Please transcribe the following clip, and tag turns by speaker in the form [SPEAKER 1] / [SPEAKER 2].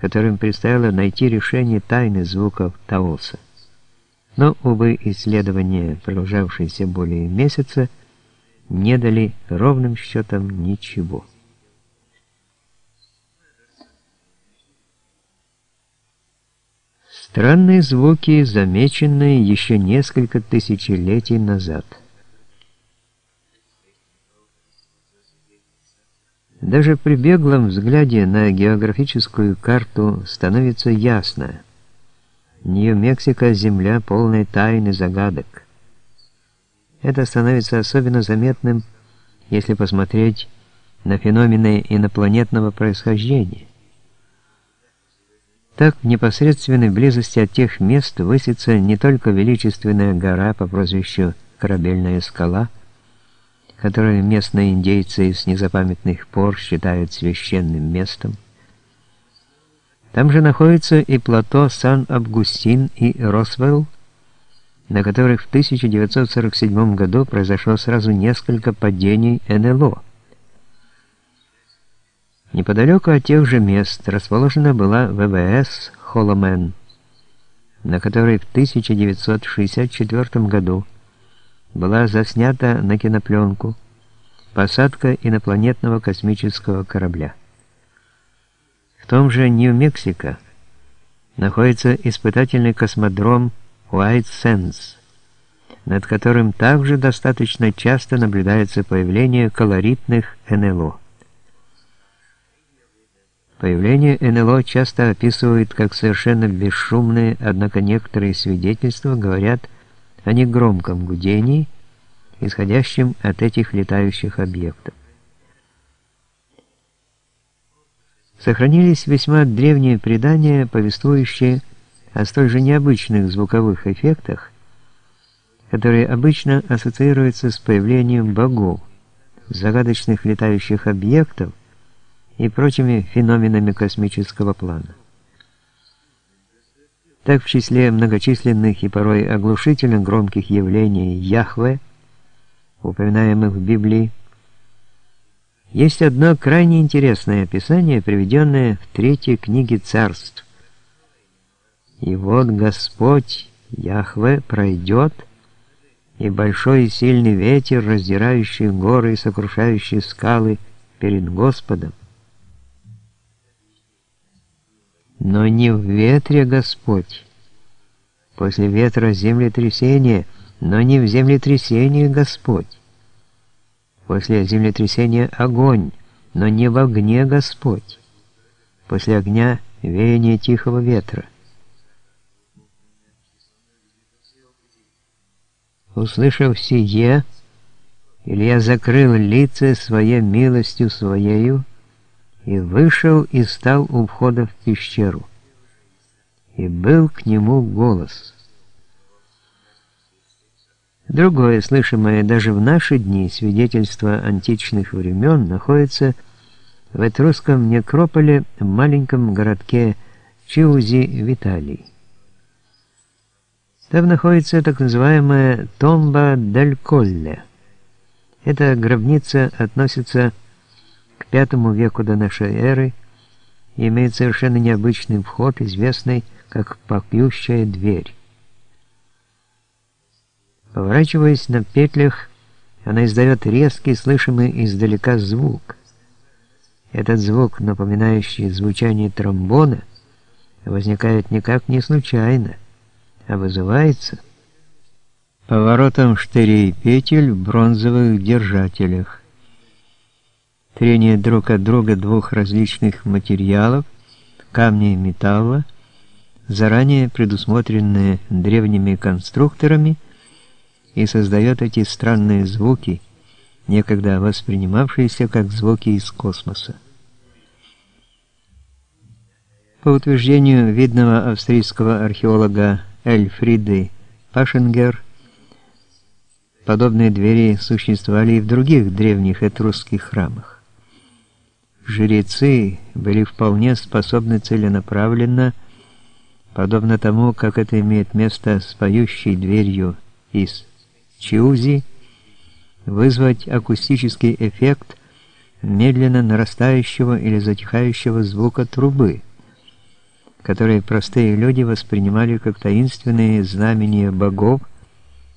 [SPEAKER 1] которым предстояло найти решение тайны звуков Таоса. Но, увы, исследования, продолжавшиеся более месяца, не дали ровным счетом ничего. Странные звуки, замеченные еще несколько тысячелетий назад. Даже при беглом взгляде на географическую карту становится ясно. Нью-Мексико – земля полной тайн и загадок. Это становится особенно заметным, если посмотреть на феномены инопланетного происхождения. Так, в непосредственной близости от тех мест высится не только величественная гора по прозвищу Корабельная скала, которую местные индейцы с незапамятных пор считают священным местом. Там же находится и плато Сан-Августин и Росвелл, на которых в 1947 году произошло сразу несколько падений НЛО. Неподалеку от тех же мест расположена была ВВС «Холомен», на которой в 1964 году была заснята на кинопленку посадка инопланетного космического корабля. В том же Нью-Мексико находится испытательный космодром White Sands, над которым также достаточно часто наблюдается появление колоритных НЛО. Появление НЛО часто описывают как совершенно бесшумные, однако некоторые свидетельства говорят о негромком гудении, исходящем от этих летающих объектов. Сохранились весьма древние предания, повествующие о столь же необычных звуковых эффектах, которые обычно ассоциируются с появлением богов, загадочных летающих объектов, и прочими феноменами космического плана. Так в числе многочисленных и порой оглушительно громких явлений Яхве, упоминаемых в Библии, есть одно крайне интересное описание, приведенное в третьей книге царств. «И вот Господь, Яхве, пройдет, и большой и сильный ветер, раздирающий горы и сокрушающий скалы перед Господом, но не в ветре Господь. После ветра землетрясение, но не в землетрясении Господь. После землетрясения огонь, но не в огне Господь. После огня веяние тихого ветра. Услышав сие, Илья закрыл лица своей милостью своею, и вышел и стал у входа в пещеру. И был к нему голос. Другое, слышимое даже в наши дни свидетельство античных времен, находится в этрусском некрополе в маленьком городке Чиузи в Италии. Там находится так называемая Томба дель Колле. Эта гробница относится к V веку до нашей эры имеет совершенно необычный вход, известный как «попьющая дверь». Поворачиваясь на петлях, она издает резкий, слышимый издалека звук. Этот звук, напоминающий звучание тромбона, возникает никак не случайно, а вызывается поворотом штырей петель в бронзовых держателях трение друг от друга двух различных материалов, камня и металла, заранее предусмотренные древними конструкторами, и создает эти странные звуки, некогда воспринимавшиеся как звуки из космоса. По утверждению видного австрийского археолога Эльфриды Пашенгер, подобные двери существовали и в других древних этрусских храмах жрецы были вполне способны целенаправленно, подобно тому, как это имеет место с поющей дверью из Чиузи, вызвать акустический эффект медленно нарастающего или затихающего звука трубы, которые простые люди воспринимали как таинственные знамения богов,